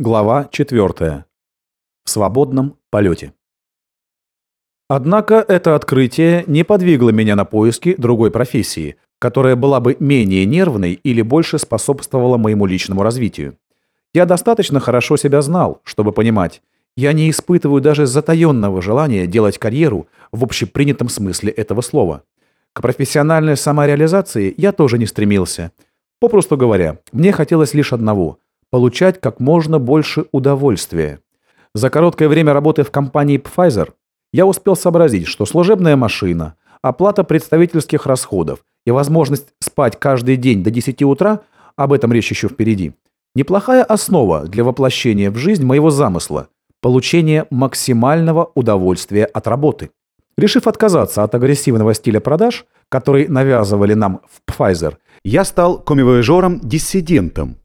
Глава 4. В свободном полете. Однако это открытие не подвигло меня на поиски другой профессии, которая была бы менее нервной или больше способствовала моему личному развитию. Я достаточно хорошо себя знал, чтобы понимать, я не испытываю даже затаенного желания делать карьеру в общепринятом смысле этого слова. К профессиональной самореализации я тоже не стремился. Попросту говоря, мне хотелось лишь одного – получать как можно больше удовольствия. За короткое время работы в компании Pfizer я успел сообразить, что служебная машина, оплата представительских расходов и возможность спать каждый день до 10 утра, об этом речь еще впереди, неплохая основа для воплощения в жизнь моего замысла – получения максимального удовольствия от работы. Решив отказаться от агрессивного стиля продаж, который навязывали нам в Pfizer, я стал комивояжером-диссидентом,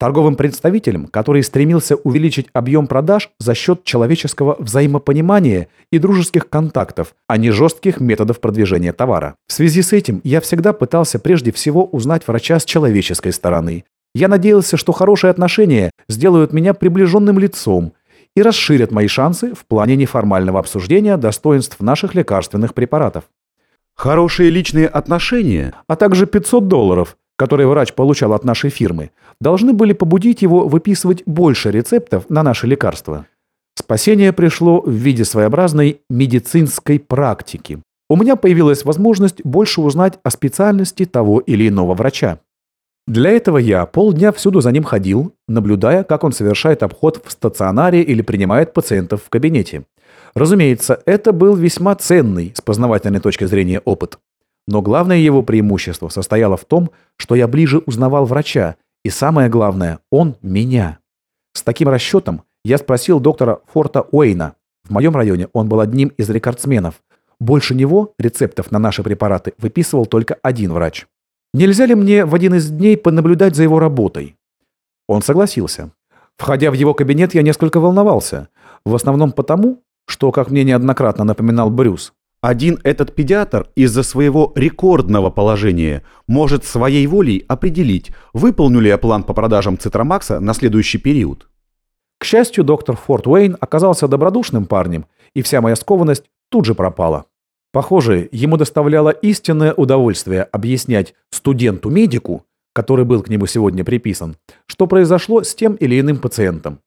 торговым представителем, который стремился увеличить объем продаж за счет человеческого взаимопонимания и дружеских контактов, а не жестких методов продвижения товара. В связи с этим я всегда пытался прежде всего узнать врача с человеческой стороны. Я надеялся, что хорошие отношения сделают меня приближенным лицом и расширят мои шансы в плане неформального обсуждения достоинств наших лекарственных препаратов. Хорошие личные отношения, а также 500 долларов, которые врач получал от нашей фирмы, должны были побудить его выписывать больше рецептов на наши лекарства. Спасение пришло в виде своеобразной медицинской практики. У меня появилась возможность больше узнать о специальности того или иного врача. Для этого я полдня всюду за ним ходил, наблюдая, как он совершает обход в стационаре или принимает пациентов в кабинете. Разумеется, это был весьма ценный с познавательной точки зрения опыт. Но главное его преимущество состояло в том, что я ближе узнавал врача, и самое главное, он меня. С таким расчетом я спросил доктора Форта Уэйна. В моем районе он был одним из рекордсменов. Больше него рецептов на наши препараты выписывал только один врач. Нельзя ли мне в один из дней понаблюдать за его работой? Он согласился. Входя в его кабинет, я несколько волновался. В основном потому, что, как мне неоднократно напоминал Брюс, один этот педиатр из-за своего рекордного положения может своей волей определить, выполню ли я план по продажам Цитромакса на следующий период. К счастью, доктор Форт Уэйн оказался добродушным парнем, и вся моя скованность тут же пропала. Похоже, ему доставляло истинное удовольствие объяснять студенту-медику, который был к нему сегодня приписан, что произошло с тем или иным пациентом.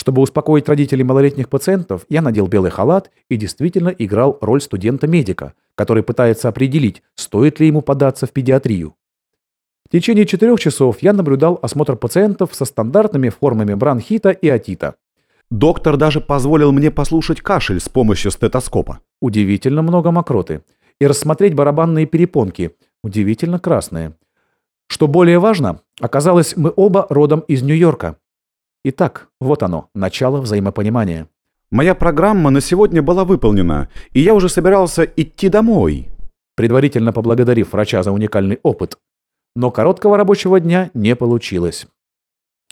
Чтобы успокоить родителей малолетних пациентов, я надел белый халат и действительно играл роль студента-медика, который пытается определить, стоит ли ему податься в педиатрию. В течение четырех часов я наблюдал осмотр пациентов со стандартными формами бронхита и отита. Доктор даже позволил мне послушать кашель с помощью стетоскопа. Удивительно много мокроты. И рассмотреть барабанные перепонки. Удивительно красные. Что более важно, оказалось, мы оба родом из Нью-Йорка. Итак, вот оно, начало взаимопонимания. Моя программа на сегодня была выполнена, и я уже собирался идти домой. Предварительно поблагодарив врача за уникальный опыт. Но короткого рабочего дня не получилось.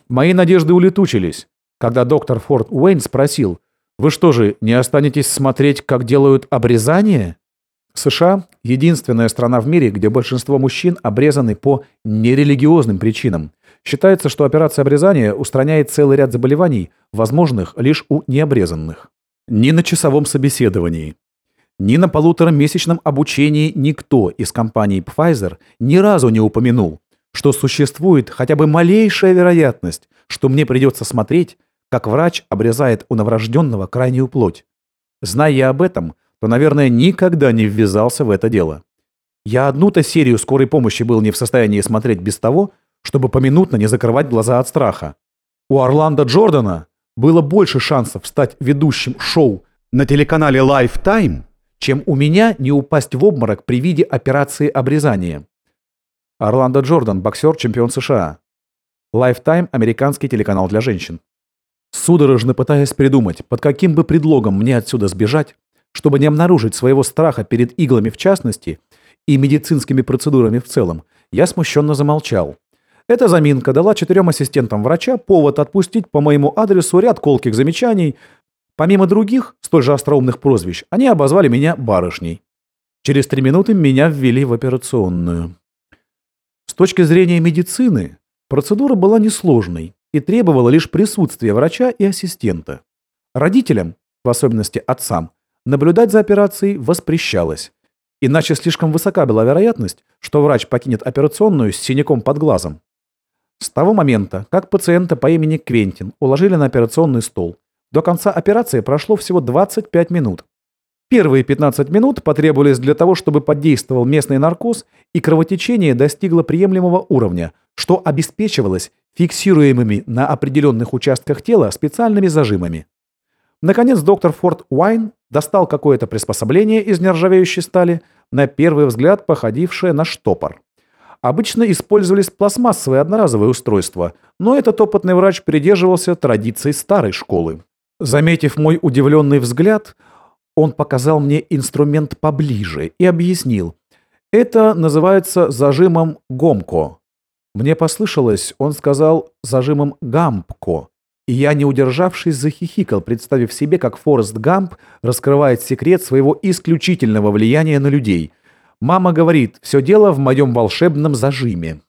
Мои надежды улетучились, когда доктор Форд Уэйн спросил, «Вы что же, не останетесь смотреть, как делают обрезание?» США – единственная страна в мире, где большинство мужчин обрезаны по нерелигиозным причинам. Считается, что операция обрезания устраняет целый ряд заболеваний, возможных лишь у необрезанных. Ни на часовом собеседовании, ни на полуторамесячном обучении никто из компании Pfizer ни разу не упомянул, что существует хотя бы малейшая вероятность, что мне придется смотреть, как врач обрезает у новорожденного крайнюю плоть. Зная я об этом, то, наверное, никогда не ввязался в это дело. Я одну-то серию скорой помощи был не в состоянии смотреть без того, чтобы поминутно не закрывать глаза от страха. У Орландо Джордана было больше шансов стать ведущим шоу на телеканале Lifetime, чем у меня не упасть в обморок при виде операции обрезания. Орландо Джордан, боксер, чемпион США. Lifetime – американский телеканал для женщин. Судорожно пытаясь придумать, под каким бы предлогом мне отсюда сбежать, чтобы не обнаружить своего страха перед иглами в частности и медицинскими процедурами в целом, я смущенно замолчал. Эта заминка дала четырем ассистентам врача повод отпустить по моему адресу ряд колких замечаний. Помимо других, столь же остроумных прозвищ, они обозвали меня барышней. Через три минуты меня ввели в операционную. С точки зрения медицины, процедура была несложной. и требовала лишь присутствия врача и ассистента. Родителям, в особенности отцам, наблюдать за операцией воспрещалось, иначе слишком высока была вероятность, что врач покинет операционную с синяком под глазом. С того момента, как пациента по имени Квентин уложили на операционный стол, до конца операции прошло всего 25 минут. Первые 15 минут потребовались для того, чтобы подействовал местный наркоз и кровотечение достигло приемлемого уровня, что обеспечивалось фиксируемыми на определенных участках тела специальными зажимами. Наконец доктор Форд Уайн достал какое-то приспособление из нержавеющей стали, на первый взгляд походившее на штопор. Обычно использовались пластмассовые одноразовые устройства, но этот опытный врач придерживался традиций старой школы. Заметив мой удивленный взгляд, он показал мне инструмент поближе и объяснил. Это называется зажимом Гомко. Мне послышалось, он сказал зажимом Гампко. И я, не удержавшись, захихикал, представив себе, как Форест Гамп раскрывает секрет своего исключительного влияния на людей. Мама говорит, все дело в моем волшебном зажиме.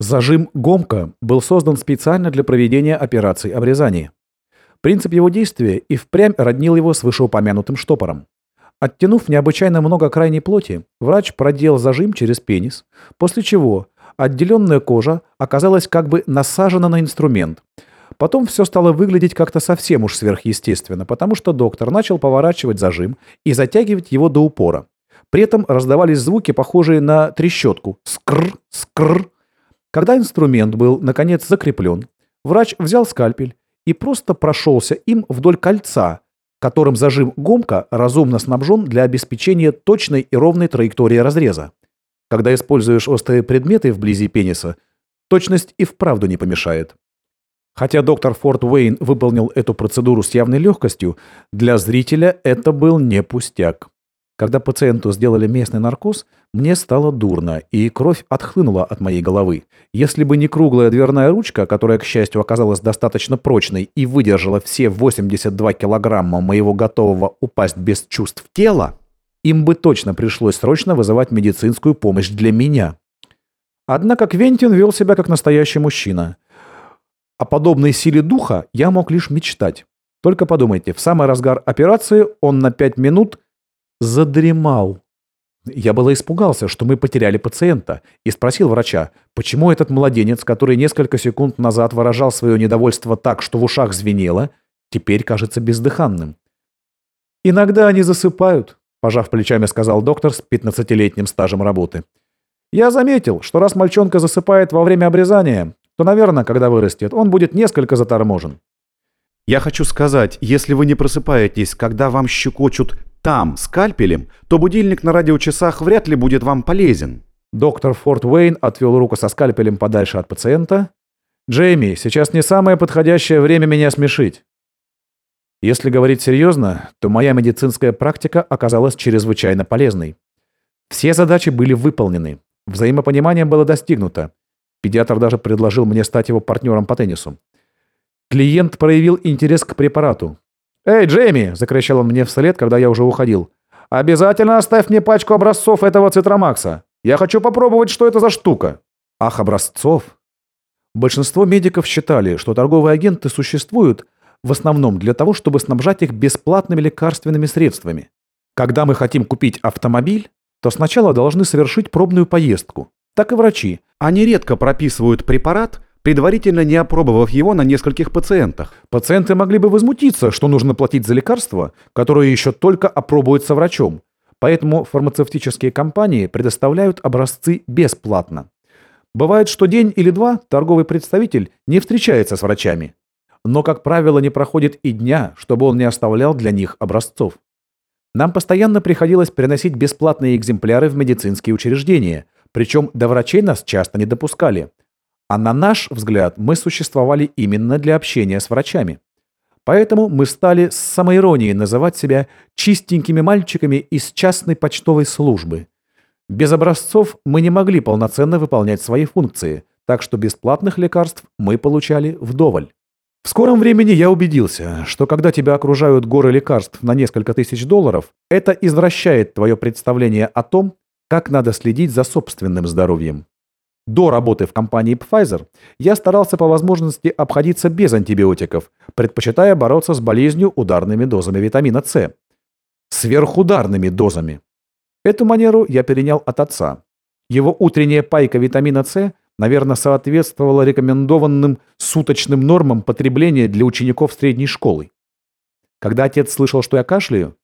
Зажим Гомка был создан специально для проведения операций обрезания. Принцип его действия и впрямь роднил его с вышеупомянутым штопором. Оттянув необычайно много крайней плоти, врач продел зажим через пенис, после чего отделенная кожа оказалась как бы насажена на инструмент – Потом все стало выглядеть как-то совсем уж сверхъестественно, потому что доктор начал поворачивать зажим и затягивать его до упора. При этом раздавались звуки, похожие на трещотку. Скр, скр. Когда инструмент был, наконец, закреплен, врач взял скальпель и просто прошелся им вдоль кольца, которым зажим гомка разумно снабжен для обеспечения точной и ровной траектории разреза. Когда используешь острые предметы вблизи пениса, точность и вправду не помешает. Хотя доктор Форд Уэйн выполнил эту процедуру с явной легкостью, для зрителя это был не пустяк. Когда пациенту сделали местный наркоз, мне стало дурно, и кровь отхлынула от моей головы. Если бы не круглая дверная ручка, которая, к счастью, оказалась достаточно прочной и выдержала все 82 килограмма моего готового упасть без чувств тела, им бы точно пришлось срочно вызывать медицинскую помощь для меня. Однако Квентин вел себя как настоящий мужчина. О подобной силе духа я мог лишь мечтать. Только подумайте, в самый разгар операции он на пять минут задремал. Я было испугался, что мы потеряли пациента, и спросил врача, почему этот младенец, который несколько секунд назад выражал свое недовольство так, что в ушах звенело, теперь кажется бездыханным. «Иногда они засыпают», – пожав плечами, сказал доктор с 15-летним стажем работы. «Я заметил, что раз мальчонка засыпает во время обрезания, то, наверное, когда вырастет, он будет несколько заторможен. Я хочу сказать, если вы не просыпаетесь, когда вам щекочут там скальпелем, то будильник на радиочасах вряд ли будет вам полезен. Доктор Форт Уэйн отвел руку со скальпелем подальше от пациента. «Джейми, сейчас не самое подходящее время меня смешить». Если говорить серьезно, то моя медицинская практика оказалась чрезвычайно полезной. Все задачи были выполнены. Взаимопонимание было достигнуто. Педиатр даже предложил мне стать его партнером по теннису. Клиент проявил интерес к препарату. «Эй, Джейми!» – закричал он мне вслед, когда я уже уходил. «Обязательно оставь мне пачку образцов этого цитромакса. Я хочу попробовать, что это за штука». «Ах, образцов!» Большинство медиков считали, что торговые агенты существуют в основном для того, чтобы снабжать их бесплатными лекарственными средствами. Когда мы хотим купить автомобиль, то сначала должны совершить пробную поездку. Так и врачи – они редко прописывают препарат, предварительно не опробовав его на нескольких пациентах. Пациенты могли бы возмутиться, что нужно платить за лекарство, которое еще только опробуется врачом. Поэтому фармацевтические компании предоставляют образцы бесплатно. Бывает, что день или два торговый представитель не встречается с врачами. Но, как правило, не проходит и дня, чтобы он не оставлял для них образцов. Нам постоянно приходилось приносить бесплатные экземпляры в медицинские учреждения, причем до врачей нас часто не допускали. А на наш взгляд мы существовали именно для общения с врачами. Поэтому мы стали с самоиронией называть себя чистенькими мальчиками из частной почтовой службы. Без образцов мы не могли полноценно выполнять свои функции, так что бесплатных лекарств мы получали вдоволь. В скором времени я убедился, что когда тебя окружают горы лекарств на несколько тысяч долларов, это извращает твое представление о том, как надо следить за собственным здоровьем. До работы в компании Pfizer я старался по возможности обходиться без антибиотиков, предпочитая бороться с болезнью ударными дозами витамина С. Сверхударными дозами. Эту манеру я перенял от отца. Его утренняя пайка витамина С, наверное, соответствовала рекомендованным суточным нормам потребления для учеников средней школы. Когда отец слышал, что я кашляю,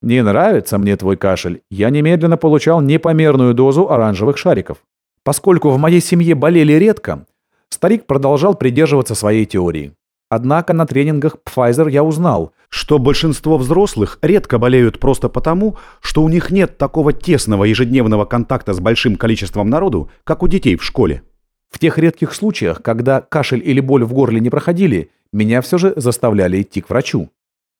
«Не нравится мне твой кашель», я немедленно получал непомерную дозу оранжевых шариков. Поскольку в моей семье болели редко, старик продолжал придерживаться своей теории. Однако на тренингах Pfizer я узнал, что большинство взрослых редко болеют просто потому, что у них нет такого тесного ежедневного контакта с большим количеством народу, как у детей в школе. В тех редких случаях, когда кашель или боль в горле не проходили, меня все же заставляли идти к врачу.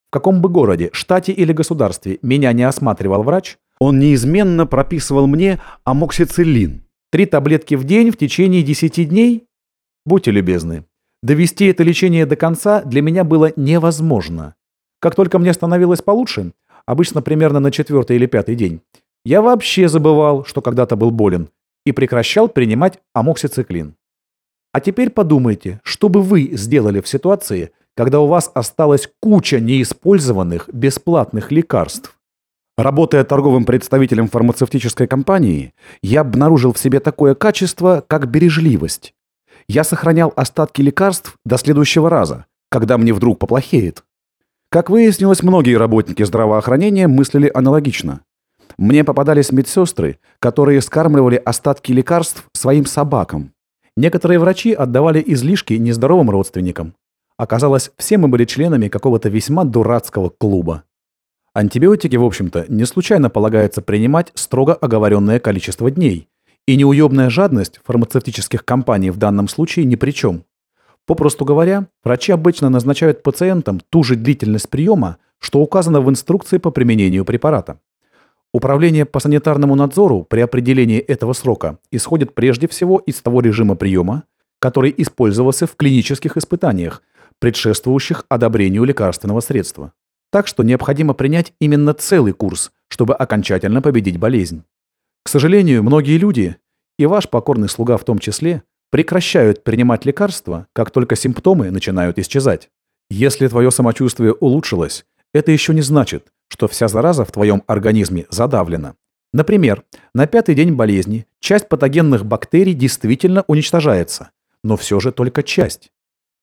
В каком бы городе, штате или государстве меня не осматривал врач, он неизменно прописывал мне амоксициллин. Три таблетки в день в течение 10 дней? Будьте любезны. Довести это лечение до конца для меня было невозможно. Как только мне становилось получше, обычно примерно на четвертый или пятый день, я вообще забывал, что когда-то был болен, и прекращал принимать амоксициклин. А теперь подумайте, что бы вы сделали в ситуации, когда у вас осталась куча неиспользованных бесплатных лекарств. Работая торговым представителем фармацевтической компании, я обнаружил в себе такое качество, как бережливость. Я сохранял остатки лекарств до следующего раза, когда мне вдруг поплохеет. Как выяснилось, многие работники здравоохранения мыслили аналогично. Мне попадались медсестры, которые скармливали остатки лекарств своим собакам. Некоторые врачи отдавали излишки нездоровым родственникам. Оказалось, все мы были членами какого-то весьма дурацкого клуба. Антибиотики, в общем-то, не случайно полагается принимать строго оговоренное количество дней. И неуемная жадность фармацевтических компаний в данном случае ни при чем. Попросту говоря, врачи обычно назначают пациентам ту же длительность приема, что указано в инструкции по применению препарата. Управление по санитарному надзору при определении этого срока исходит прежде всего из того режима приема, который использовался в клинических испытаниях, предшествующих одобрению лекарственного средства. Так что необходимо принять именно целый курс, чтобы окончательно победить болезнь. К сожалению, многие люди, и ваш покорный слуга в том числе, прекращают принимать лекарства, как только симптомы начинают исчезать. Если твое самочувствие улучшилось, это еще не значит, что вся зараза в твоем организме задавлена. Например, на пятый день болезни часть патогенных бактерий действительно уничтожается, но все же только часть.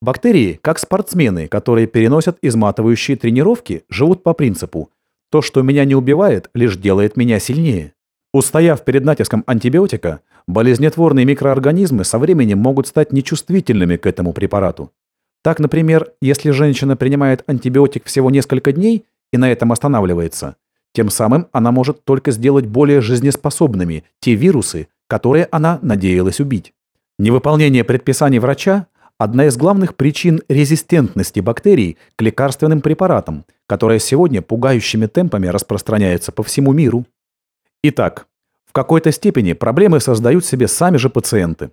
Бактерии, как спортсмены, которые переносят изматывающие тренировки, живут по принципу «то, что меня не убивает, лишь делает меня сильнее». Устояв перед натиском антибиотика, болезнетворные микроорганизмы со временем могут стать нечувствительными к этому препарату. Так, например, если женщина принимает антибиотик всего несколько дней и на этом останавливается, тем самым она может только сделать более жизнеспособными те вирусы, которые она надеялась убить. Невыполнение предписаний врача одна из главных причин резистентности бактерий к лекарственным препаратам, которая сегодня пугающими темпами распространяется по всему миру. Итак, в какой-то степени проблемы создают себе сами же пациенты.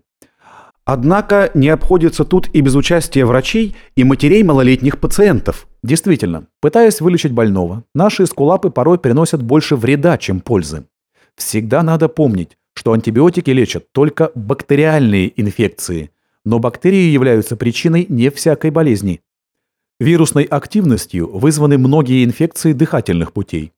Однако не обходится тут и без участия врачей и матерей малолетних пациентов. Действительно, пытаясь вылечить больного, наши эскулапы порой приносят больше вреда, чем пользы. Всегда надо помнить, что антибиотики лечат только бактериальные инфекции, но бактерии являются причиной не всякой болезни. Вирусной активностью вызваны многие инфекции дыхательных путей.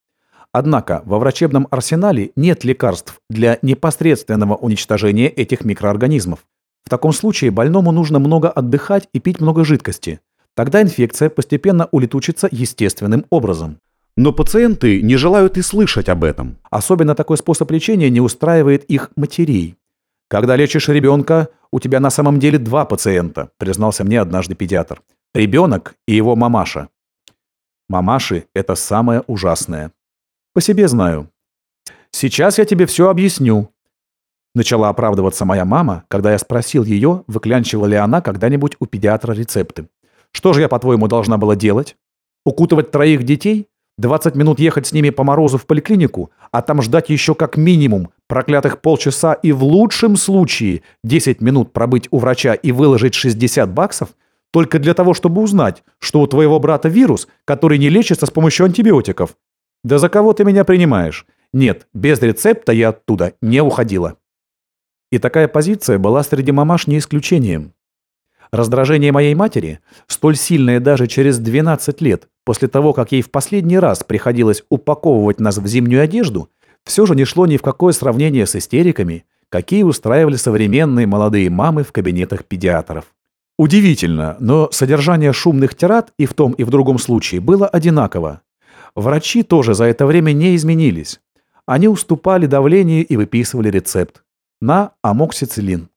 Однако во врачебном арсенале нет лекарств для непосредственного уничтожения этих микроорганизмов. В таком случае больному нужно много отдыхать и пить много жидкости. Тогда инфекция постепенно улетучится естественным образом. Но пациенты не желают и слышать об этом. Особенно такой способ лечения не устраивает их матерей. Когда лечишь ребенка, у тебя на самом деле два пациента, признался мне однажды педиатр. Ребенок и его мамаша. Мамаши – это самое ужасное. По себе знаю. Сейчас я тебе все объясню. Начала оправдываться моя мама, когда я спросил ее, выклянчивала ли она когда-нибудь у педиатра рецепты. Что же я, по-твоему, должна была делать? Укутывать троих детей? 20 минут ехать с ними по морозу в поликлинику, а там ждать еще как минимум проклятых полчаса и в лучшем случае 10 минут пробыть у врача и выложить 60 баксов, только для того, чтобы узнать, что у твоего брата вирус, который не лечится с помощью антибиотиков. Да за кого ты меня принимаешь? Нет, без рецепта я оттуда не уходила. И такая позиция была среди мамаш не исключением. Раздражение моей матери, столь сильное даже через 12 лет, после того, как ей в последний раз приходилось упаковывать нас в зимнюю одежду, все же не шло ни в какое сравнение с истериками, какие устраивали современные молодые мамы в кабинетах педиатров. Удивительно, но содержание шумных тират и в том, и в другом случае было одинаково. Врачи тоже за это время не изменились. Они уступали давлению и выписывали рецепт на амоксициллин.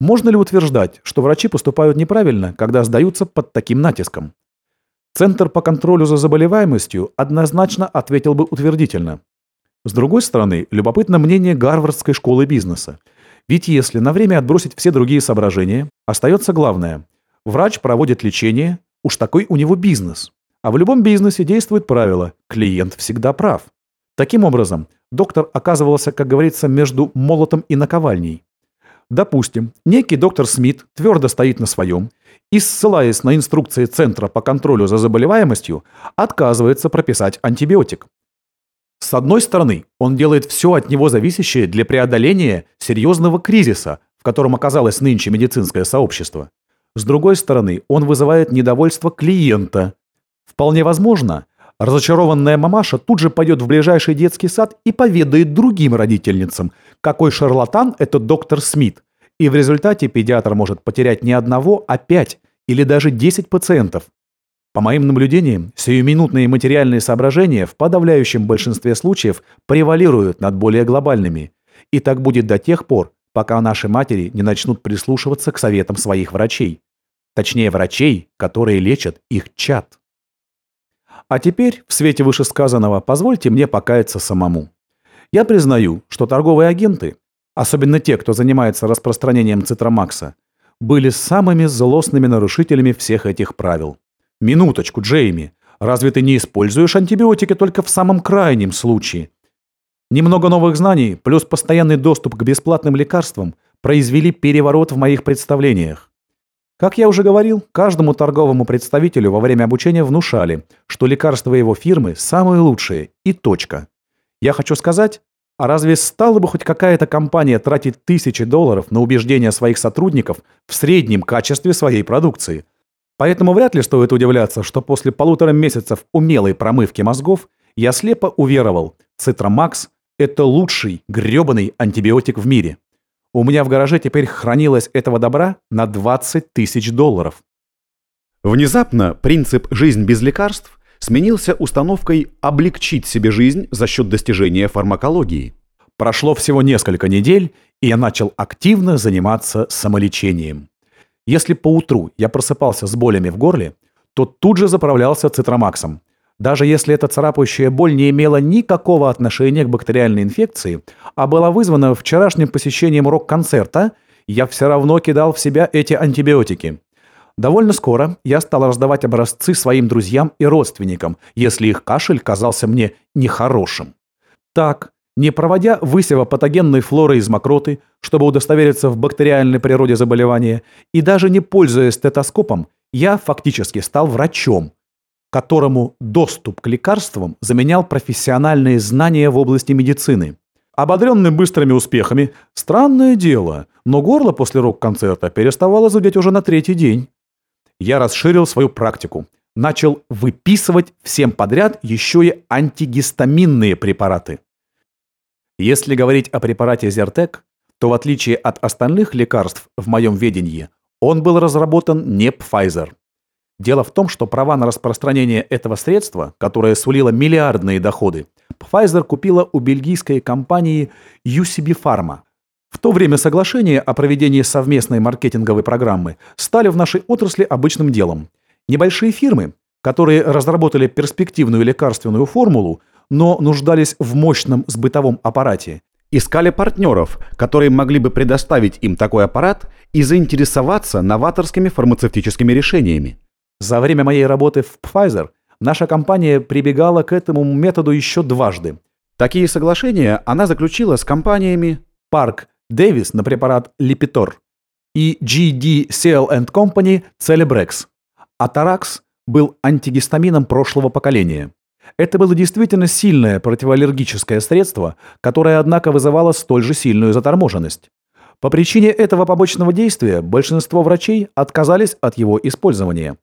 Можно ли утверждать, что врачи поступают неправильно, когда сдаются под таким натиском? Центр по контролю за заболеваемостью однозначно ответил бы утвердительно. С другой стороны, любопытно мнение Гарвардской школы бизнеса. Ведь если на время отбросить все другие соображения, остается главное. Врач проводит лечение, уж такой у него бизнес. А в любом бизнесе действует правило «клиент всегда прав». Таким образом, доктор оказывался, как говорится, между молотом и наковальней. Допустим, некий доктор Смит твердо стоит на своем и, ссылаясь на инструкции Центра по контролю за заболеваемостью, отказывается прописать антибиотик. С одной стороны, он делает все от него зависящее для преодоления серьезного кризиса, в котором оказалось нынче медицинское сообщество. С другой стороны, он вызывает недовольство клиента. Вполне возможно, Разочарованная мамаша тут же пойдет в ближайший детский сад и поведает другим родительницам, какой шарлатан этот доктор Смит. И в результате педиатр может потерять не одного, а пять или даже десять пациентов. По моим наблюдениям, сиюминутные материальные соображения в подавляющем большинстве случаев превалируют над более глобальными. И так будет до тех пор, пока наши матери не начнут прислушиваться к советам своих врачей. Точнее, врачей, которые лечат их чад. А теперь, в свете вышесказанного, позвольте мне покаяться самому. Я признаю, что торговые агенты, особенно те, кто занимается распространением цитромакса, были самыми злостными нарушителями всех этих правил. Минуточку, Джейми, разве ты не используешь антибиотики только в самом крайнем случае? Немного новых знаний плюс постоянный доступ к бесплатным лекарствам произвели переворот в моих представлениях. Как я уже говорил, каждому торговому представителю во время обучения внушали, что лекарства его фирмы самые лучшие и точка. Я хочу сказать, а разве стала бы хоть какая-то компания тратить тысячи долларов на убеждение своих сотрудников в среднем качестве своей продукции? Поэтому вряд ли стоит удивляться, что после полутора месяцев умелой промывки мозгов я слепо уверовал, Цитромакс – это лучший грёбаный антибиотик в мире. У меня в гараже теперь хранилось этого добра на 20 тысяч долларов. Внезапно принцип «жизнь без лекарств» сменился установкой облегчить себе жизнь за счет достижения фармакологии. Прошло всего несколько недель, и я начал активно заниматься самолечением. Если по утру я просыпался с болями в горле, то тут же заправлялся цитромаксом, даже если эта царапающая боль не имела никакого отношения к бактериальной инфекции, а была вызвана вчерашним посещением рок-концерта, я все равно кидал в себя эти антибиотики. Довольно скоро я стал раздавать образцы своим друзьям и родственникам, если их кашель казался мне нехорошим. Так, не проводя высева патогенной флоры из мокроты, чтобы удостовериться в бактериальной природе заболевания, и даже не пользуясь стетоскопом, я фактически стал врачом, которому доступ к лекарствам заменял профессиональные знания в области медицины. Ободренный быстрыми успехами, странное дело, но горло после рок-концерта переставало зудеть уже на третий день. Я расширил свою практику, начал выписывать всем подряд еще и антигистаминные препараты. Если говорить о препарате Зертек, то в отличие от остальных лекарств в моем ведении, он был разработан не Pfizer. Дело в том, что права на распространение этого средства, которое сулило миллиардные доходы, Pfizer купила у бельгийской компании UCB Pharma. В то время соглашения о проведении совместной маркетинговой программы стали в нашей отрасли обычным делом. Небольшие фирмы, которые разработали перспективную лекарственную формулу, но нуждались в мощном сбытовом аппарате, искали партнеров, которые могли бы предоставить им такой аппарат и заинтересоваться новаторскими фармацевтическими решениями. За время моей работы в Pfizer наша компания прибегала к этому методу еще дважды. Такие соглашения она заключила с компаниями Park Davis на препарат Lipitor и GD Seal Company Celebrex. А Tarax был антигистамином прошлого поколения. Это было действительно сильное противоаллергическое средство, которое, однако, вызывало столь же сильную заторможенность. По причине этого побочного действия большинство врачей отказались от его использования.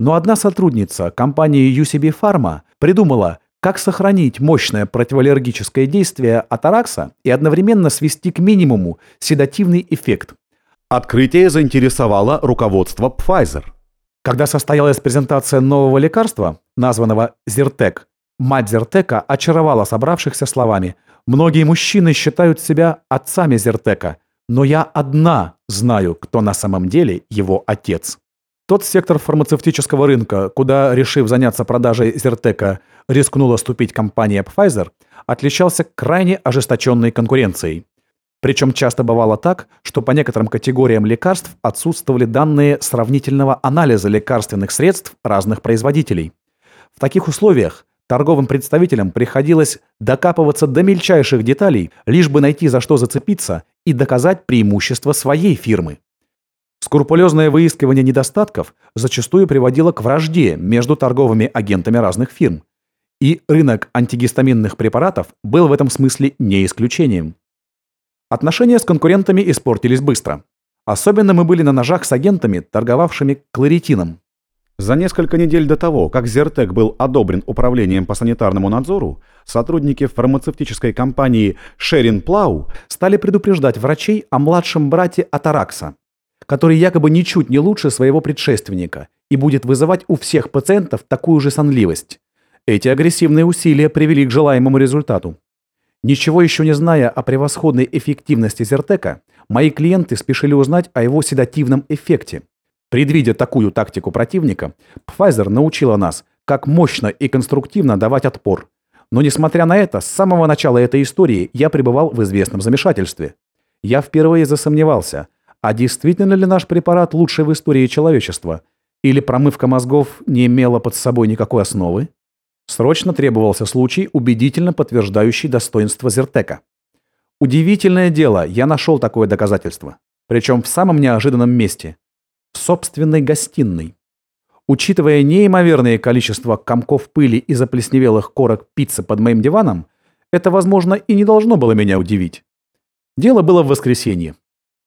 Но одна сотрудница компании UCB Pharma придумала, как сохранить мощное противоаллергическое действие атаракса и одновременно свести к минимуму седативный эффект. Открытие заинтересовало руководство Pfizer. Когда состоялась презентация нового лекарства, названного Зиртек, мать Зиртека очаровала собравшихся словами «Многие мужчины считают себя отцами Зиртека, но я одна знаю, кто на самом деле его отец». Тот сектор фармацевтического рынка, куда, решив заняться продажей Зертека, рискнула ступить компания Pfizer, отличался крайне ожесточенной конкуренцией. Причем часто бывало так, что по некоторым категориям лекарств отсутствовали данные сравнительного анализа лекарственных средств разных производителей. В таких условиях торговым представителям приходилось докапываться до мельчайших деталей, лишь бы найти за что зацепиться и доказать преимущество своей фирмы. Скрупулезное выискивание недостатков зачастую приводило к вражде между торговыми агентами разных фирм. И рынок антигистаминных препаратов был в этом смысле не исключением. Отношения с конкурентами испортились быстро. Особенно мы были на ножах с агентами, торговавшими кларитином. За несколько недель до того, как Зертек был одобрен Управлением по санитарному надзору, сотрудники фармацевтической компании Шерин Плау стали предупреждать врачей о младшем брате Атаракса, который якобы ничуть не лучше своего предшественника и будет вызывать у всех пациентов такую же сонливость. Эти агрессивные усилия привели к желаемому результату. Ничего еще не зная о превосходной эффективности Зертека, мои клиенты спешили узнать о его седативном эффекте. Предвидя такую тактику противника, Pfizer научила нас, как мощно и конструктивно давать отпор. Но несмотря на это, с самого начала этой истории я пребывал в известном замешательстве. Я впервые засомневался, а действительно ли наш препарат лучший в истории человечества? Или промывка мозгов не имела под собой никакой основы? Срочно требовался случай, убедительно подтверждающий достоинство Зертека. Удивительное дело, я нашел такое доказательство. Причем в самом неожиданном месте. В собственной гостиной. Учитывая неимоверное количество комков пыли и заплесневелых корок пиццы под моим диваном, это, возможно, и не должно было меня удивить. Дело было в воскресенье.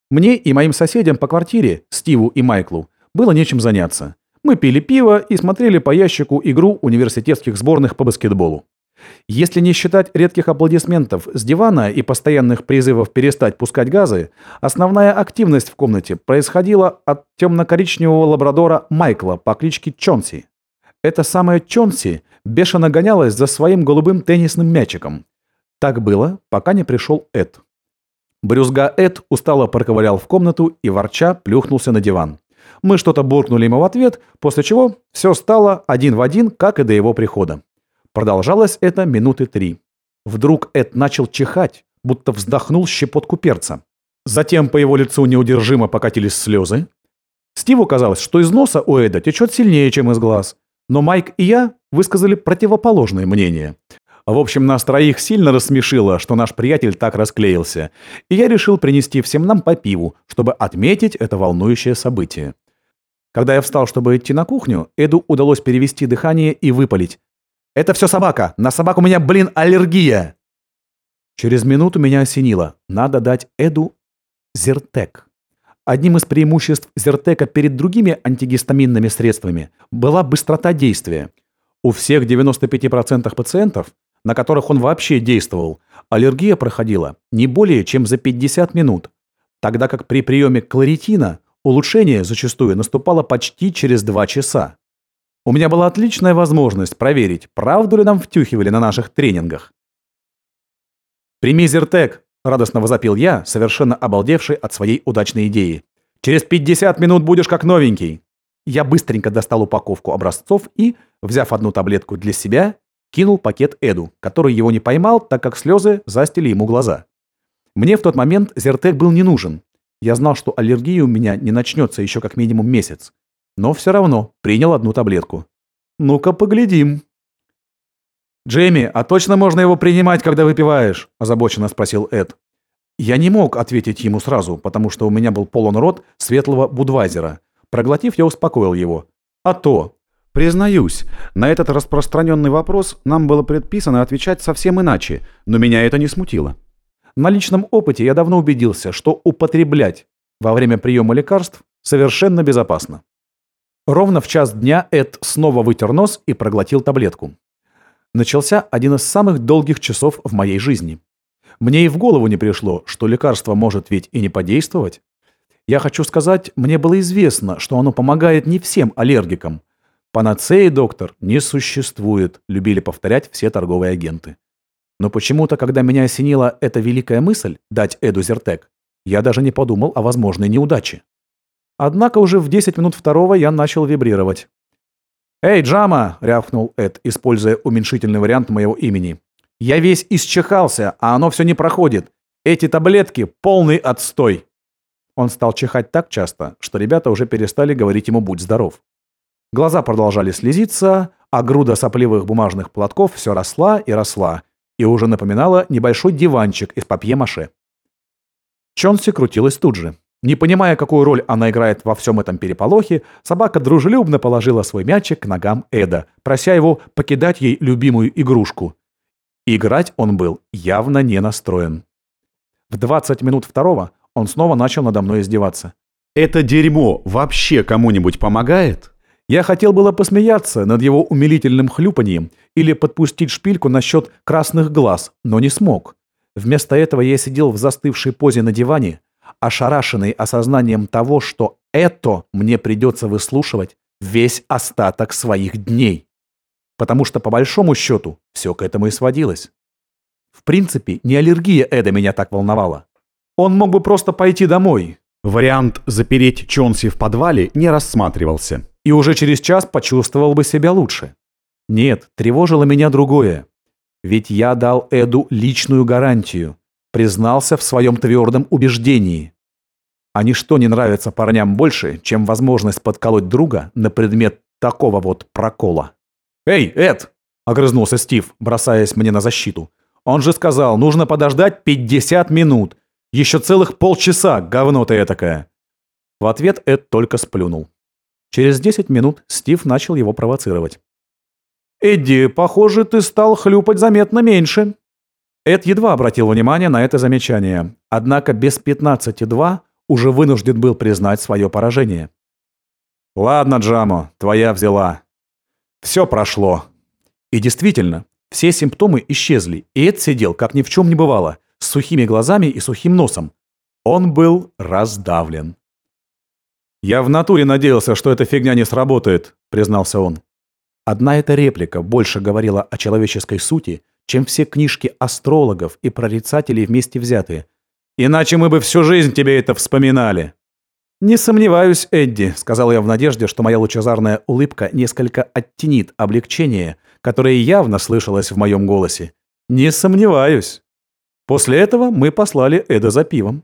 Мне и моим соседям по квартире, Стиву и Майклу, было нечем заняться. Мы пили пиво и смотрели по ящику игру университетских сборных по баскетболу. Если не считать редких аплодисментов с дивана и постоянных призывов перестать пускать газы, основная активность в комнате происходила от темно-коричневого лабрадора Майкла по кличке Чонси. Это самое Чонси бешено гонялось за своим голубым теннисным мячиком. Так было, пока не пришел Эд. Брюзга Эд устало проковырял в комнату и ворча плюхнулся на диван. Мы что-то буркнули ему в ответ, после чего все стало один в один, как и до его прихода. Продолжалось это минуты три. Вдруг Эд начал чихать, будто вздохнул щепотку перца. Затем по его лицу неудержимо покатились слезы. Стиву казалось, что из носа у Эда течет сильнее, чем из глаз. Но Майк и я высказали противоположное мнение. В общем, нас троих сильно рассмешило, что наш приятель так расклеился, и я решил принести всем нам по пиву, чтобы отметить это волнующее событие. Когда я встал, чтобы идти на кухню, Эду удалось перевести дыхание и выпалить. «Это все собака! На собаку у меня, блин, аллергия!» Через минуту меня осенило. Надо дать Эду Зертек. Одним из преимуществ Зертека перед другими антигистаминными средствами была быстрота действия. У всех 95% пациентов на которых он вообще действовал, аллергия проходила не более чем за 50 минут, тогда как при приеме кларитина улучшение зачастую наступало почти через 2 часа. У меня была отличная возможность проверить, правду ли нам втюхивали на наших тренингах. «Прими Зертек!» – радостно возопил я, совершенно обалдевший от своей удачной идеи. «Через 50 минут будешь как новенький!» Я быстренько достал упаковку образцов и, взяв одну таблетку для себя, Кинул пакет Эду, который его не поймал, так как слезы застили ему глаза. Мне в тот момент Зертек был не нужен. Я знал, что аллергия у меня не начнется еще как минимум месяц. Но все равно принял одну таблетку. «Ну-ка, поглядим». «Джейми, а точно можно его принимать, когда выпиваешь?» – озабоченно спросил Эд. Я не мог ответить ему сразу, потому что у меня был полон рот светлого будвайзера. Проглотив, я успокоил его. «А то, Признаюсь, на этот распространенный вопрос нам было предписано отвечать совсем иначе, но меня это не смутило. На личном опыте я давно убедился, что употреблять во время приема лекарств совершенно безопасно. Ровно в час дня Эд снова вытер нос и проглотил таблетку. Начался один из самых долгих часов в моей жизни. Мне и в голову не пришло, что лекарство может ведь и не подействовать. Я хочу сказать, мне было известно, что оно помогает не всем аллергикам. Панацеи, доктор, не существует, любили повторять все торговые агенты. Но почему-то, когда меня осенила эта великая мысль дать Эду Зертек, я даже не подумал о возможной неудаче. Однако уже в 10 минут второго я начал вибрировать. «Эй, Джама!» — рявкнул Эд, используя уменьшительный вариант моего имени. «Я весь исчихался, а оно все не проходит. Эти таблетки — полный отстой!» Он стал чихать так часто, что ребята уже перестали говорить ему «будь здоров». Глаза продолжали слезиться, а груда сопливых бумажных платков все росла и росла, и уже напоминала небольшой диванчик из папье-маше. Чонси крутилась тут же. Не понимая, какую роль она играет во всем этом переполохе, собака дружелюбно положила свой мячик к ногам Эда, прося его покидать ей любимую игрушку. Играть он был явно не настроен. В 20 минут второго он снова начал надо мной издеваться. «Это дерьмо вообще кому-нибудь помогает?» Я хотел было посмеяться над его умилительным хлюпаньем или подпустить шпильку насчет красных глаз, но не смог. Вместо этого я сидел в застывшей позе на диване, ошарашенный осознанием того, что это мне придется выслушивать весь остаток своих дней. Потому что, по большому счету, все к этому и сводилось. В принципе, не аллергия Эда меня так волновала. Он мог бы просто пойти домой. Вариант запереть Чонси в подвале не рассматривался и уже через час почувствовал бы себя лучше. Нет, тревожило меня другое. Ведь я дал Эду личную гарантию, признался в своем твердом убеждении. А ничто не нравится парням больше, чем возможность подколоть друга на предмет такого вот прокола. «Эй, Эд!» – огрызнулся Стив, бросаясь мне на защиту. «Он же сказал, нужно подождать 50 минут. Еще целых полчаса, говно ты этакое!» В ответ Эд только сплюнул. Через 10 минут Стив начал его провоцировать. «Эдди, похоже, ты стал хлюпать заметно меньше». Эд едва обратил внимание на это замечание, однако без 15,2 уже вынужден был признать свое поражение. «Ладно, Джамо, твоя взяла. Все прошло». И действительно, все симптомы исчезли, и Эд сидел, как ни в чем не бывало, с сухими глазами и сухим носом. Он был раздавлен. «Я в натуре надеялся, что эта фигня не сработает», — признался он. Одна эта реплика больше говорила о человеческой сути, чем все книжки астрологов и прорицателей вместе взятые. «Иначе мы бы всю жизнь тебе это вспоминали». «Не сомневаюсь, Эдди», — сказал я в надежде, что моя лучезарная улыбка несколько оттенит облегчение, которое явно слышалось в моем голосе. «Не сомневаюсь». После этого мы послали Эда за пивом.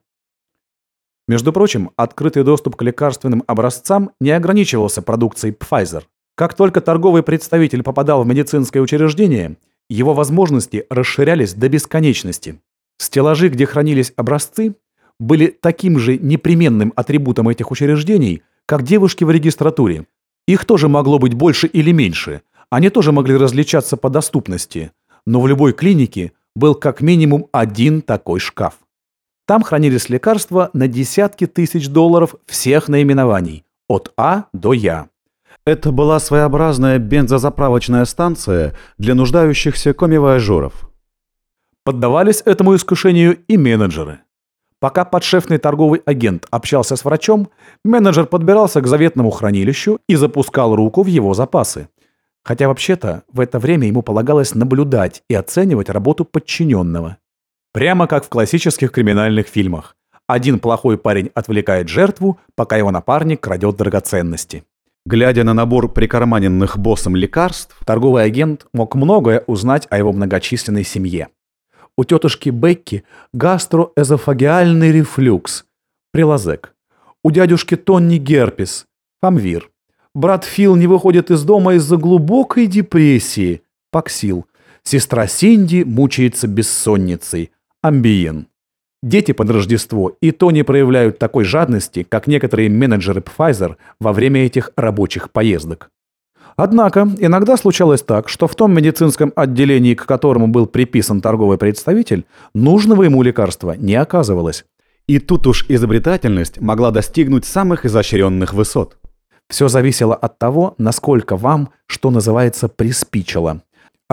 Между прочим, открытый доступ к лекарственным образцам не ограничивался продукцией Pfizer. Как только торговый представитель попадал в медицинское учреждение, его возможности расширялись до бесконечности. Стеллажи, где хранились образцы, были таким же непременным атрибутом этих учреждений, как девушки в регистратуре. Их тоже могло быть больше или меньше. Они тоже могли различаться по доступности. Но в любой клинике был как минимум один такой шкаф. Там хранились лекарства на десятки тысяч долларов всех наименований, от А до Я. Это была своеобразная бензозаправочная станция для нуждающихся комивояжеров. Поддавались этому искушению и менеджеры. Пока подшефный торговый агент общался с врачом, менеджер подбирался к заветному хранилищу и запускал руку в его запасы. Хотя вообще-то в это время ему полагалось наблюдать и оценивать работу подчиненного. Прямо как в классических криминальных фильмах. Один плохой парень отвлекает жертву, пока его напарник крадет драгоценности. Глядя на набор прикарманенных боссом лекарств, торговый агент мог многое узнать о его многочисленной семье. У тетушки Бекки гастроэзофагиальный рефлюкс, прилазек. У дядюшки Тонни герпес, фамвир. Брат Фил не выходит из дома из-за глубокой депрессии, паксил. Сестра Синди мучается бессонницей, амбиен. Дети под Рождество и то не проявляют такой жадности, как некоторые менеджеры Pfizer во время этих рабочих поездок. Однако, иногда случалось так, что в том медицинском отделении, к которому был приписан торговый представитель, нужного ему лекарства не оказывалось. И тут уж изобретательность могла достигнуть самых изощренных высот. Все зависело от того, насколько вам, что называется, приспичило.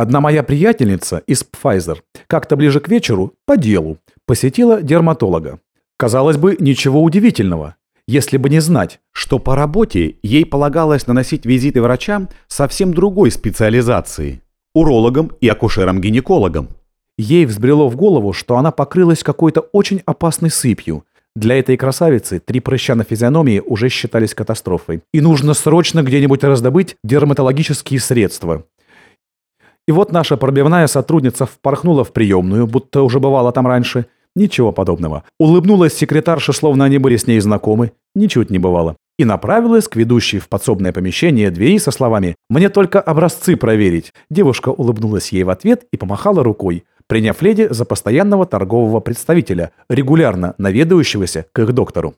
Одна моя приятельница из Pfizer как-то ближе к вечеру, по делу, посетила дерматолога. Казалось бы, ничего удивительного, если бы не знать, что по работе ей полагалось наносить визиты врачам совсем другой специализации – урологам и акушерам-гинекологам. Ей взбрело в голову, что она покрылась какой-то очень опасной сыпью. Для этой красавицы три прыща на физиономии уже считались катастрофой. И нужно срочно где-нибудь раздобыть дерматологические средства. И вот наша пробивная сотрудница впорхнула в приемную, будто уже бывала там раньше. Ничего подобного. Улыбнулась секретарша, словно они были с ней знакомы. Ничуть не бывало. И направилась к ведущей в подсобное помещение двери со словами «Мне только образцы проверить». Девушка улыбнулась ей в ответ и помахала рукой, приняв леди за постоянного торгового представителя, регулярно наведывающегося к их доктору.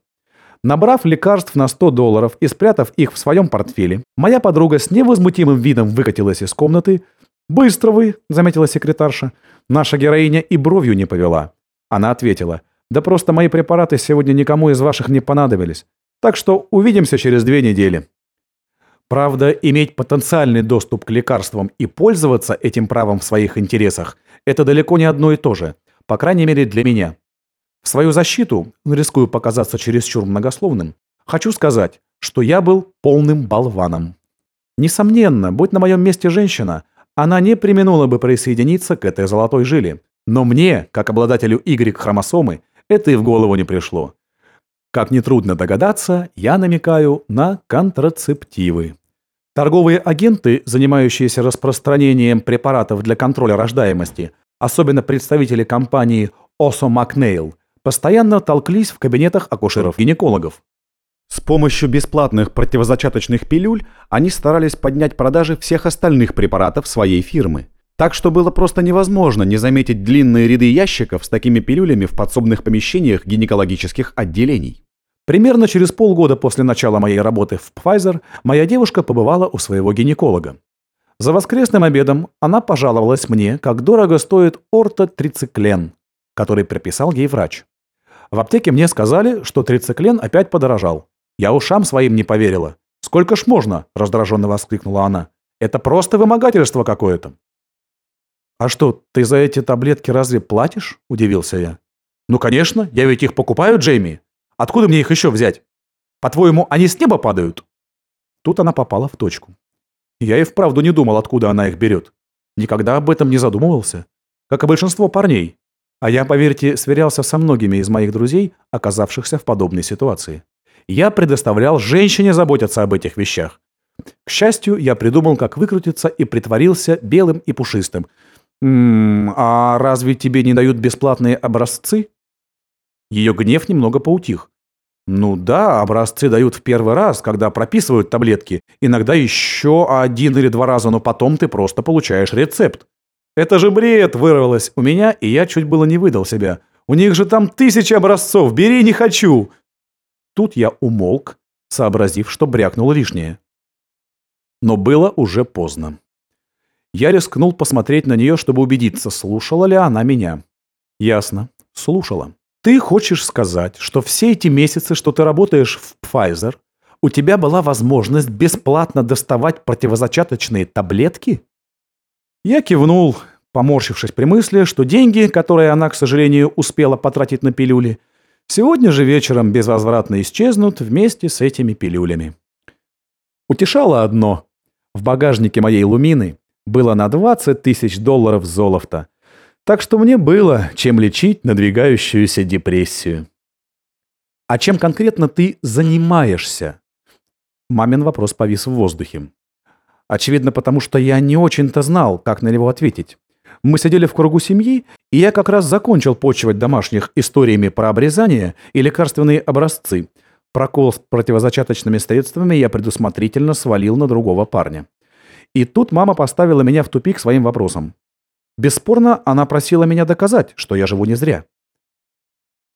Набрав лекарств на 100 долларов и спрятав их в своем портфеле, моя подруга с невозмутимым видом выкатилась из комнаты. «Быстро вы», — заметила секретарша. Наша героиня и бровью не повела. Она ответила, «Да просто мои препараты сегодня никому из ваших не понадобились. Так что увидимся через две недели». Правда, иметь потенциальный доступ к лекарствам и пользоваться этим правом в своих интересах – это далеко не одно и то же, по крайней мере для меня. В свою защиту, рискую показаться чересчур многословным, хочу сказать, что я был полным болваном. Несомненно, будь на моем месте женщина, она не применула бы присоединиться к этой золотой жиле. Но мне, как обладателю Y-хромосомы, это и в голову не пришло. Как нетрудно догадаться, я намекаю на контрацептивы. Торговые агенты, занимающиеся распространением препаратов для контроля рождаемости, особенно представители компании Осо Макнейл, постоянно толклись в кабинетах акушеров-гинекологов. С помощью бесплатных противозачаточных пилюль они старались поднять продажи всех остальных препаратов своей фирмы. Так что было просто невозможно не заметить длинные ряды ящиков с такими пилюлями в подсобных помещениях гинекологических отделений. Примерно через полгода после начала моей работы в Pfizer моя девушка побывала у своего гинеколога. За воскресным обедом она пожаловалась мне, как дорого стоит ортотрициклен, который прописал ей врач. В аптеке мне сказали, что трициклен опять подорожал. Я ушам своим не поверила. «Сколько ж можно?» – раздраженно воскликнула она. «Это просто вымогательство какое-то». «А что, ты за эти таблетки разве платишь?» – удивился я. «Ну, конечно, я ведь их покупаю, Джейми. Откуда мне их еще взять? По-твоему, они с неба падают?» Тут она попала в точку. Я и вправду не думал, откуда она их берет. Никогда об этом не задумывался. Как и большинство парней. А я, поверьте, сверялся со многими из моих друзей, оказавшихся в подобной ситуации. Я предоставлял женщине заботиться об этих вещах. К счастью, я придумал, как выкрутиться и притворился белым и пушистым. «М -м, «А разве тебе не дают бесплатные образцы?» Ее гнев немного поутих. Ну да, образцы дают в первый раз, когда прописывают таблетки. Иногда еще один или два раза, но потом ты просто получаешь рецепт. Это же бред вырвалось у меня, и я чуть было не выдал себя. У них же там тысячи образцов, бери не хочу. Тут я умолк, сообразив, что брякнул лишнее. Но было уже поздно. Я рискнул посмотреть на нее, чтобы убедиться, слушала ли она меня. Ясно, слушала. Ты хочешь сказать, что все эти месяцы, что ты работаешь в Pfizer, у тебя была возможность бесплатно доставать противозачаточные таблетки? Я кивнул, поморщившись при мысли, что деньги, которые она, к сожалению, успела потратить на пилюли, сегодня же вечером безвозвратно исчезнут вместе с этими пилюлями. Утешало одно. В багажнике моей лумины было на 20 тысяч долларов золота, так что мне было чем лечить надвигающуюся депрессию. «А чем конкретно ты занимаешься?» Мамин вопрос повис в воздухе. Очевидно, потому что я не очень-то знал, как на него ответить. Мы сидели в кругу семьи, и я как раз закончил почивать домашних историями про обрезание и лекарственные образцы. Прокол с противозачаточными средствами я предусмотрительно свалил на другого парня. И тут мама поставила меня в тупик своим вопросом. Бесспорно, она просила меня доказать, что я живу не зря.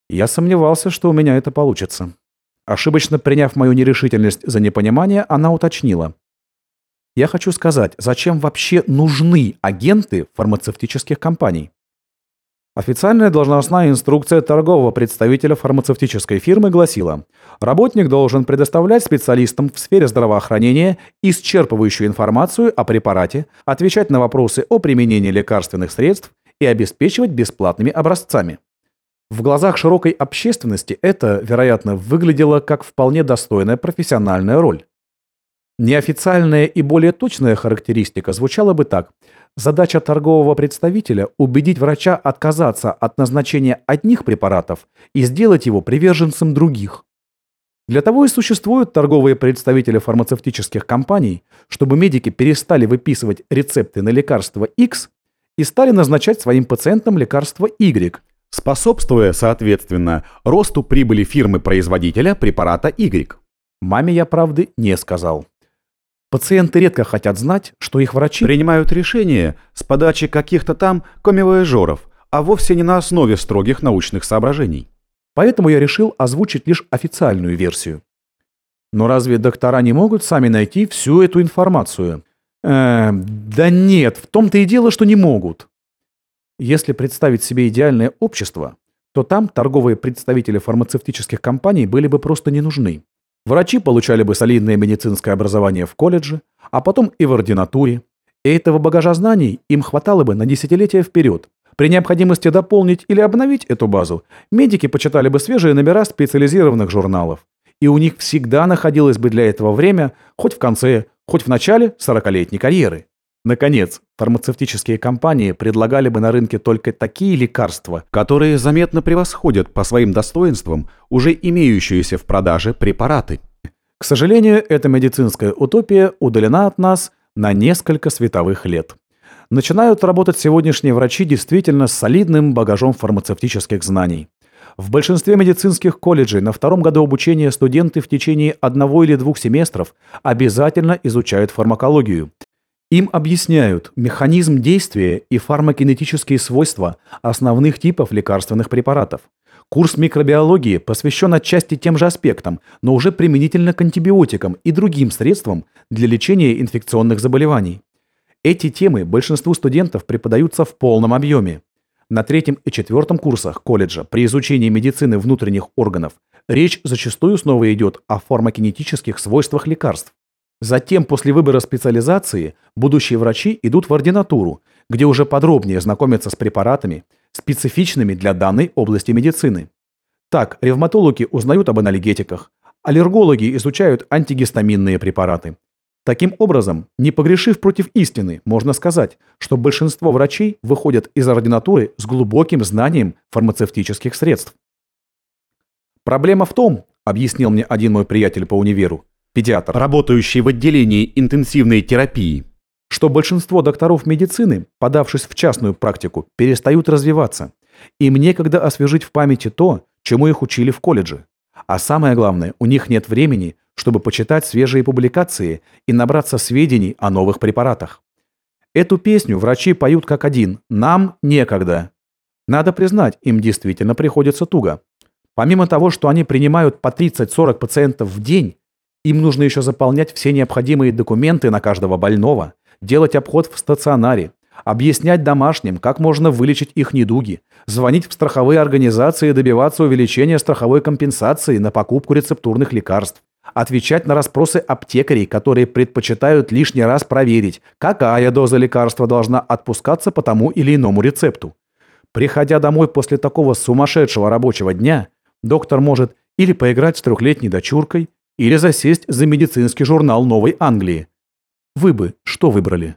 Я сомневался, что у меня это получится. Ошибочно приняв мою нерешительность за непонимание, она уточнила. Я хочу сказать, зачем вообще нужны агенты фармацевтических компаний? Официальная должностная инструкция торгового представителя фармацевтической фирмы гласила, работник должен предоставлять специалистам в сфере здравоохранения исчерпывающую информацию о препарате, отвечать на вопросы о применении лекарственных средств и обеспечивать бесплатными образцами. В глазах широкой общественности это, вероятно, выглядело как вполне достойная профессиональная роль. Неофициальная и более точная характеристика звучала бы так. Задача торгового представителя – убедить врача отказаться от назначения одних препаратов и сделать его приверженцем других. Для того и существуют торговые представители фармацевтических компаний, чтобы медики перестали выписывать рецепты на лекарство X и стали назначать своим пациентам лекарство Y, способствуя, соответственно, росту прибыли фирмы-производителя препарата Y. Маме я правды не сказал. Пациенты редко хотят знать, что их врачи принимают решения с подачи каких-то там комивояжеров, а вовсе не на основе строгих научных соображений. Поэтому я решил озвучить лишь официальную версию. Но разве доктора не могут сами найти всю эту информацию? Э, да нет, в том-то и дело, что не могут. Если представить себе идеальное общество, то там торговые представители фармацевтических компаний были бы просто не нужны. Врачи получали бы солидное медицинское образование в колледже, а потом и в ординатуре. И этого багажа знаний им хватало бы на десятилетия вперед. При необходимости дополнить или обновить эту базу, медики почитали бы свежие номера специализированных журналов. И у них всегда находилось бы для этого время хоть в конце, хоть в начале 40-летней карьеры. Наконец, фармацевтические компании предлагали бы на рынке только такие лекарства, которые заметно превосходят по своим достоинствам уже имеющиеся в продаже препараты. К сожалению, эта медицинская утопия удалена от нас на несколько световых лет. Начинают работать сегодняшние врачи действительно с солидным багажом фармацевтических знаний. В большинстве медицинских колледжей на втором году обучения студенты в течение одного или двух семестров обязательно изучают фармакологию – им объясняют механизм действия и фармакинетические свойства основных типов лекарственных препаратов. Курс микробиологии посвящен отчасти тем же аспектам, но уже применительно к антибиотикам и другим средствам для лечения инфекционных заболеваний. Эти темы большинству студентов преподаются в полном объеме. На третьем и четвертом курсах колледжа при изучении медицины внутренних органов речь зачастую снова идет о фармакинетических свойствах лекарств. Затем, после выбора специализации, будущие врачи идут в ординатуру, где уже подробнее знакомятся с препаратами, специфичными для данной области медицины. Так, ревматологи узнают об анальгетиках, аллергологи изучают антигистаминные препараты. Таким образом, не погрешив против истины, можно сказать, что большинство врачей выходят из ординатуры с глубоким знанием фармацевтических средств. Проблема в том, объяснил мне один мой приятель по универу, педиатр, работающий в отделении интенсивной терапии, что большинство докторов медицины, подавшись в частную практику, перестают развиваться. Им некогда освежить в памяти то, чему их учили в колледже. А самое главное, у них нет времени, чтобы почитать свежие публикации и набраться сведений о новых препаратах. Эту песню врачи поют как один «Нам некогда». Надо признать, им действительно приходится туго. Помимо того, что они принимают по 30-40 пациентов в день, им нужно еще заполнять все необходимые документы на каждого больного, делать обход в стационаре, объяснять домашним, как можно вылечить их недуги, звонить в страховые организации и добиваться увеличения страховой компенсации на покупку рецептурных лекарств, отвечать на расспросы аптекарей, которые предпочитают лишний раз проверить, какая доза лекарства должна отпускаться по тому или иному рецепту. Приходя домой после такого сумасшедшего рабочего дня, доктор может или поиграть с трехлетней дочуркой, или засесть за медицинский журнал Новой Англии. Вы бы что выбрали?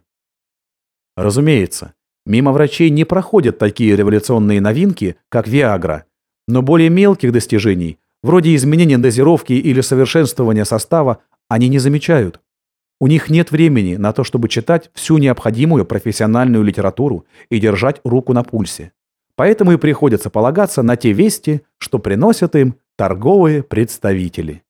Разумеется, мимо врачей не проходят такие революционные новинки, как Виагра, но более мелких достижений, вроде изменения дозировки или совершенствования состава, они не замечают. У них нет времени на то, чтобы читать всю необходимую профессиональную литературу и держать руку на пульсе. Поэтому и приходится полагаться на те вести, что приносят им торговые представители.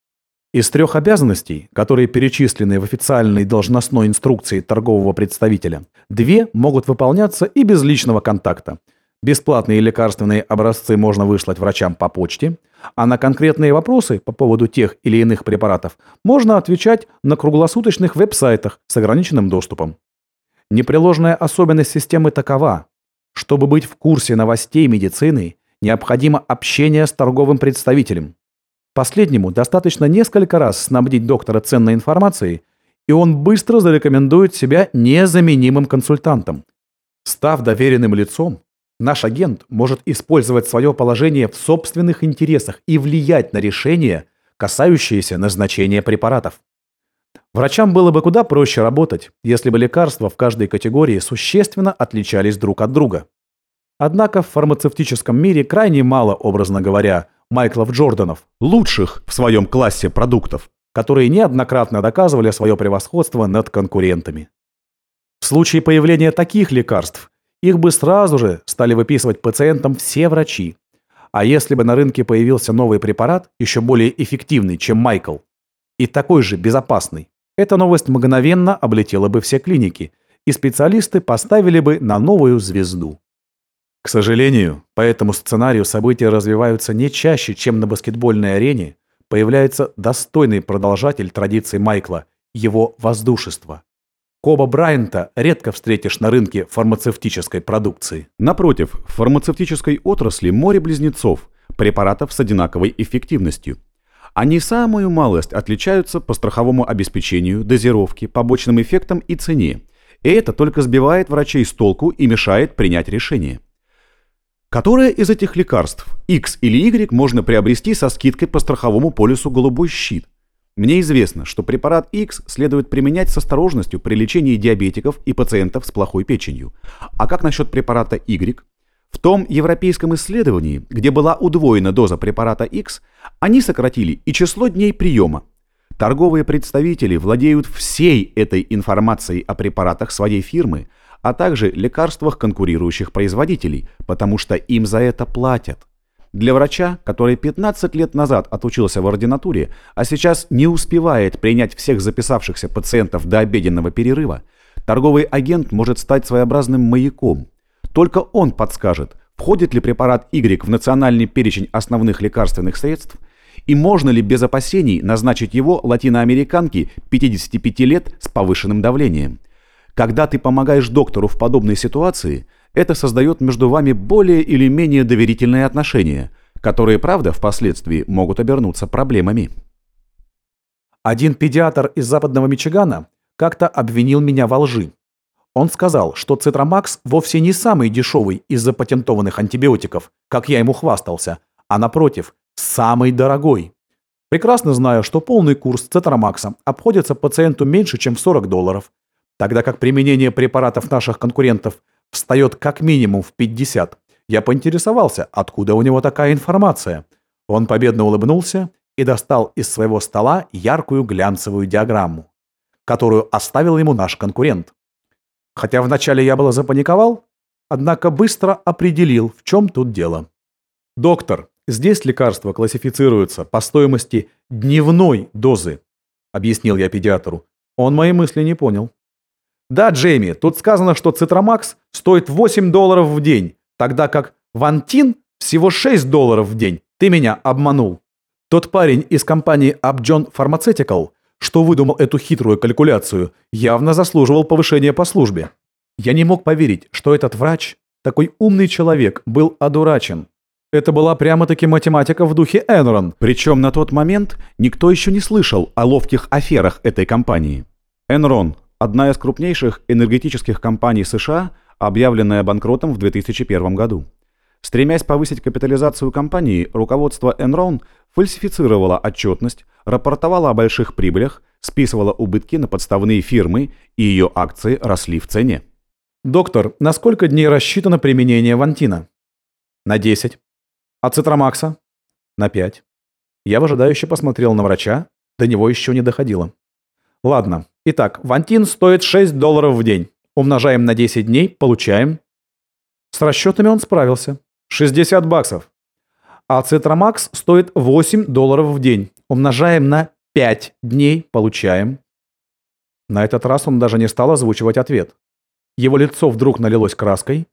Из трех обязанностей, которые перечислены в официальной должностной инструкции торгового представителя, две могут выполняться и без личного контакта. Бесплатные лекарственные образцы можно выслать врачам по почте, а на конкретные вопросы по поводу тех или иных препаратов можно отвечать на круглосуточных веб-сайтах с ограниченным доступом. Непреложная особенность системы такова. Чтобы быть в курсе новостей медицины, необходимо общение с торговым представителем. Последнему достаточно несколько раз снабдить доктора ценной информацией, и он быстро зарекомендует себя незаменимым консультантом. Став доверенным лицом, наш агент может использовать свое положение в собственных интересах и влиять на решения, касающиеся назначения препаратов. Врачам было бы куда проще работать, если бы лекарства в каждой категории существенно отличались друг от друга. Однако в фармацевтическом мире крайне мало, образно говоря, Майклов Джорданов, лучших в своем классе продуктов, которые неоднократно доказывали свое превосходство над конкурентами. В случае появления таких лекарств, их бы сразу же стали выписывать пациентам все врачи. А если бы на рынке появился новый препарат, еще более эффективный, чем Майкл, и такой же безопасный, эта новость мгновенно облетела бы все клиники, и специалисты поставили бы на новую звезду. К сожалению, по этому сценарию события развиваются не чаще, чем на баскетбольной арене, появляется достойный продолжатель традиции Майкла – его воздушество. Коба Брайанта редко встретишь на рынке фармацевтической продукции. Напротив, в фармацевтической отрасли море близнецов, препаратов с одинаковой эффективностью. Они самую малость отличаются по страховому обеспечению, дозировке, побочным эффектам и цене. И это только сбивает врачей с толку и мешает принять решение. Которое из этих лекарств, X или Y, можно приобрести со скидкой по страховому полису «Голубой щит»? Мне известно, что препарат X следует применять с осторожностью при лечении диабетиков и пациентов с плохой печенью. А как насчет препарата Y? В том европейском исследовании, где была удвоена доза препарата X, они сократили и число дней приема. Торговые представители владеют всей этой информацией о препаратах своей фирмы – а также лекарствах конкурирующих производителей, потому что им за это платят. Для врача, который 15 лет назад отучился в ординатуре, а сейчас не успевает принять всех записавшихся пациентов до обеденного перерыва, торговый агент может стать своеобразным маяком. Только он подскажет, входит ли препарат Y в национальный перечень основных лекарственных средств и можно ли без опасений назначить его латиноамериканке 55 лет с повышенным давлением – когда ты помогаешь доктору в подобной ситуации, это создает между вами более или менее доверительные отношения, которые, правда, впоследствии могут обернуться проблемами. Один педиатр из западного Мичигана как-то обвинил меня во лжи. Он сказал, что Цитромакс вовсе не самый дешевый из запатентованных антибиотиков, как я ему хвастался, а напротив, самый дорогой. Прекрасно знаю, что полный курс Цитромакса обходится пациенту меньше, чем в 40 долларов, тогда как применение препаратов наших конкурентов встает как минимум в 50. Я поинтересовался, откуда у него такая информация. Он победно улыбнулся и достал из своего стола яркую глянцевую диаграмму, которую оставил ему наш конкурент. Хотя вначале я было запаниковал, однако быстро определил, в чем тут дело. «Доктор, здесь лекарства классифицируются по стоимости дневной дозы», объяснил я педиатру. Он мои мысли не понял. Да, Джейми, тут сказано, что Цитромакс стоит 8 долларов в день, тогда как Вантин всего 6 долларов в день. Ты меня обманул. Тот парень из компании Upjohn Pharmaceutical, что выдумал эту хитрую калькуляцию, явно заслуживал повышения по службе. Я не мог поверить, что этот врач, такой умный человек, был одурачен. Это была прямо-таки математика в духе Энрон. Причем на тот момент никто еще не слышал о ловких аферах этой компании. Enron одна из крупнейших энергетических компаний США, объявленная банкротом в 2001 году. Стремясь повысить капитализацию компании, руководство Enron фальсифицировало отчетность, рапортовало о больших прибылях, списывало убытки на подставные фирмы, и ее акции росли в цене. «Доктор, на сколько дней рассчитано применение Вантина?» «На 10». «А Цитромакса?» «На 5». Я выжидающе посмотрел на врача, до него еще не доходило. «Ладно, Итак, Вантин стоит 6 долларов в день. Умножаем на 10 дней, получаем. С расчетами он справился. 60 баксов. А Цитромакс стоит 8 долларов в день. Умножаем на 5 дней, получаем. На этот раз он даже не стал озвучивать ответ. Его лицо вдруг налилось краской.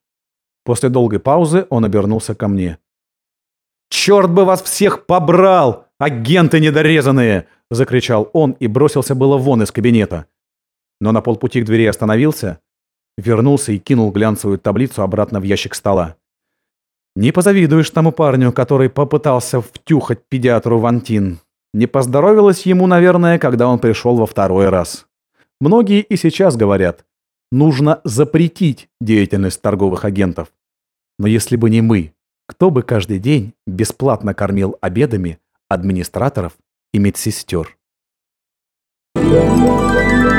После долгой паузы он обернулся ко мне. «Черт бы вас всех побрал, агенты недорезанные!» — закричал он и бросился было вон из кабинета. Но на полпути к двери остановился, вернулся и кинул глянцевую таблицу обратно в ящик стола. Не позавидуешь тому парню, который попытался втюхать педиатру Вантин. Не поздоровилось ему, наверное, когда он пришел во второй раз. Многие и сейчас говорят, нужно запретить деятельность торговых агентов. Но если бы не мы, кто бы каждый день бесплатно кормил обедами администраторов и медсестер. Thank.